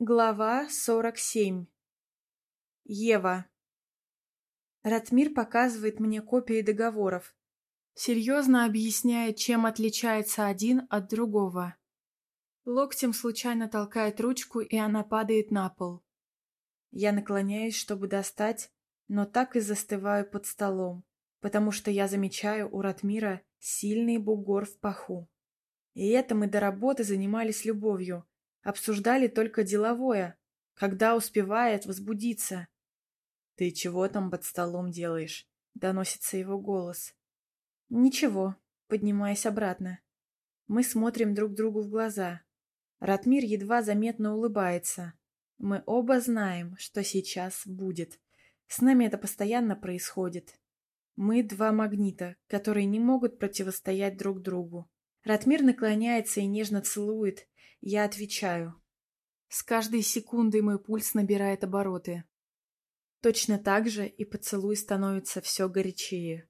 Глава 47 Ева Ратмир показывает мне копии договоров. Серьезно объясняет, чем отличается один от другого. Локтем случайно толкает ручку, и она падает на пол. Я наклоняюсь, чтобы достать, но так и застываю под столом, потому что я замечаю у Ратмира сильный бугор в паху. И это мы до работы занимались любовью, обсуждали только деловое, когда успевает возбудиться. «Ты чего там под столом делаешь?» — доносится его голос. «Ничего», — поднимаясь обратно. Мы смотрим друг другу в глаза. Ратмир едва заметно улыбается. Мы оба знаем, что сейчас будет. С нами это постоянно происходит. Мы два магнита, которые не могут противостоять друг другу. Ратмир наклоняется и нежно целует. Я отвечаю. С каждой секундой мой пульс набирает обороты. Точно так же и поцелуй становится все горячее.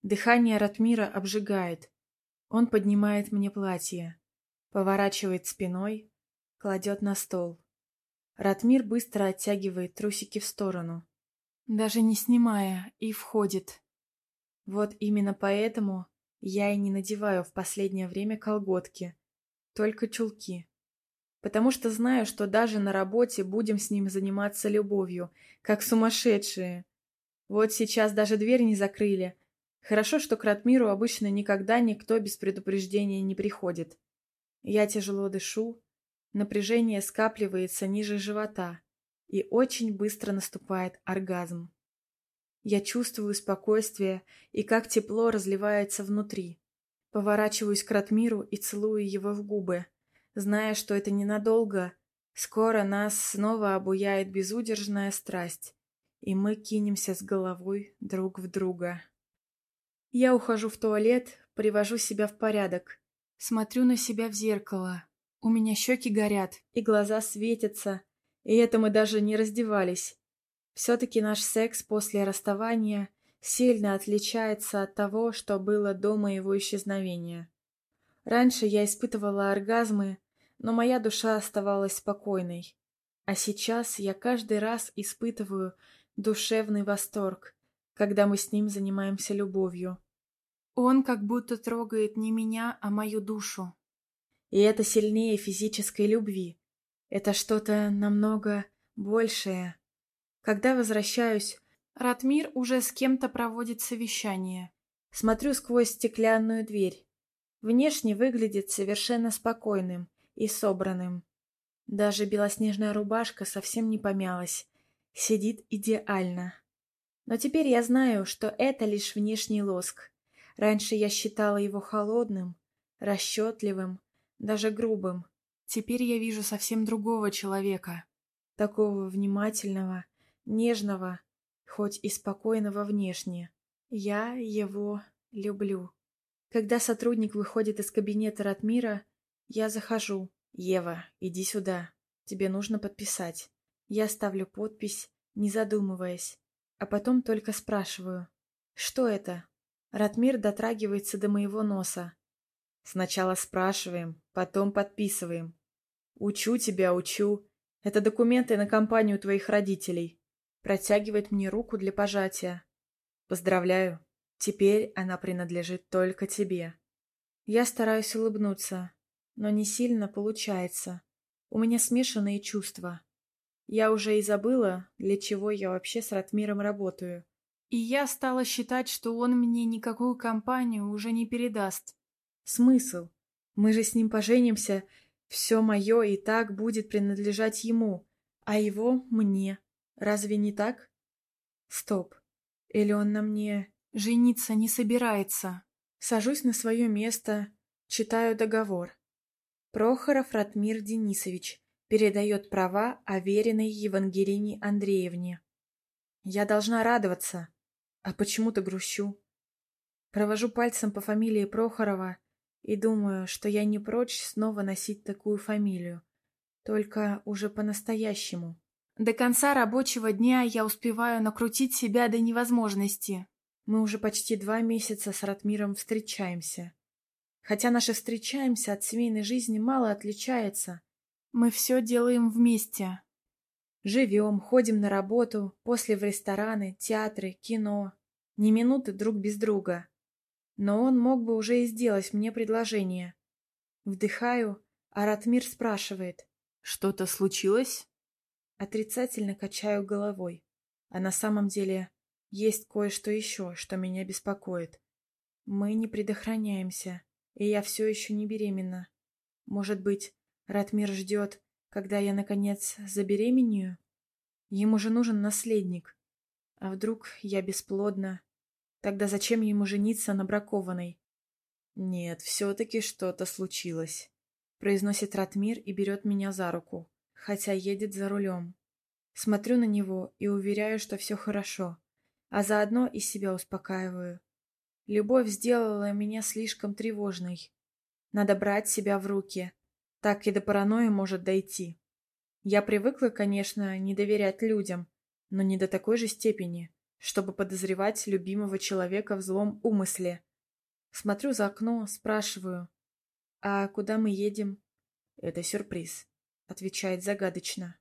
Дыхание Ратмира обжигает. Он поднимает мне платье, поворачивает спиной, кладет на стол. Ратмир быстро оттягивает трусики в сторону, даже не снимая, и входит. Вот именно поэтому я и не надеваю в последнее время колготки, только чулки. Потому что знаю, что даже на работе будем с ним заниматься любовью, как сумасшедшие. Вот сейчас даже дверь не закрыли, Хорошо, что к Ратмиру обычно никогда никто без предупреждения не приходит. Я тяжело дышу, напряжение скапливается ниже живота, и очень быстро наступает оргазм. Я чувствую спокойствие и как тепло разливается внутри. Поворачиваюсь к Ратмиру и целую его в губы, зная, что это ненадолго. Скоро нас снова обуяет безудержная страсть, и мы кинемся с головой друг в друга. Я ухожу в туалет, привожу себя в порядок. Смотрю на себя в зеркало. У меня щеки горят, и глаза светятся. И это мы даже не раздевались. Все-таки наш секс после расставания сильно отличается от того, что было до моего исчезновения. Раньше я испытывала оргазмы, но моя душа оставалась спокойной. А сейчас я каждый раз испытываю душевный восторг, когда мы с ним занимаемся любовью. Он как будто трогает не меня, а мою душу. И это сильнее физической любви. Это что-то намного большее. Когда возвращаюсь, Ратмир уже с кем-то проводит совещание. Смотрю сквозь стеклянную дверь. Внешне выглядит совершенно спокойным и собранным. Даже белоснежная рубашка совсем не помялась. Сидит идеально. Но теперь я знаю, что это лишь внешний лоск. Раньше я считала его холодным, расчетливым, даже грубым. Теперь я вижу совсем другого человека. Такого внимательного, нежного, хоть и спокойного внешне. Я его люблю. Когда сотрудник выходит из кабинета Ратмира, я захожу. «Ева, иди сюда. Тебе нужно подписать». Я ставлю подпись, не задумываясь, а потом только спрашиваю. «Что это?» Ратмир дотрагивается до моего носа. Сначала спрашиваем, потом подписываем. Учу тебя, учу. Это документы на компанию твоих родителей. Протягивает мне руку для пожатия. Поздравляю. Теперь она принадлежит только тебе. Я стараюсь улыбнуться, но не сильно получается. У меня смешанные чувства. Я уже и забыла, для чего я вообще с Ратмиром работаю. И я стала считать, что он мне никакую компанию уже не передаст. Смысл? Мы же с ним поженимся, все мое и так будет принадлежать ему, а его мне. Разве не так? Стоп. Или он на мне жениться не собирается? Сажусь на свое место, читаю договор. Прохоров Ратмир Денисович передает права Авериной Евангелине Андреевне. Я должна радоваться. А почему-то грущу. Провожу пальцем по фамилии Прохорова и думаю, что я не прочь снова носить такую фамилию. Только уже по-настоящему. До конца рабочего дня я успеваю накрутить себя до невозможности. Мы уже почти два месяца с Ратмиром встречаемся. Хотя наше встречаемся от семейной жизни мало отличается. Мы все делаем вместе. Живем, ходим на работу, после в рестораны, театры, кино. Ни минуты друг без друга. Но он мог бы уже и сделать мне предложение. Вдыхаю, а Ратмир спрашивает. «Что-то случилось?» Отрицательно качаю головой. А на самом деле есть кое-что еще, что меня беспокоит. Мы не предохраняемся, и я все еще не беременна. Может быть, Ратмир ждет, когда я, наконец, забеременею? Ему же нужен наследник. А вдруг я бесплодна? Тогда зачем ему жениться на бракованной? Нет, все-таки что-то случилось. Произносит Ратмир и берет меня за руку, хотя едет за рулем. Смотрю на него и уверяю, что все хорошо, а заодно и себя успокаиваю. Любовь сделала меня слишком тревожной. Надо брать себя в руки. Так и до паранойи может дойти. Я привыкла, конечно, не доверять людям, но не до такой же степени, чтобы подозревать любимого человека в злом умысле. Смотрю за окно, спрашиваю. «А куда мы едем?» «Это сюрприз», — отвечает загадочно.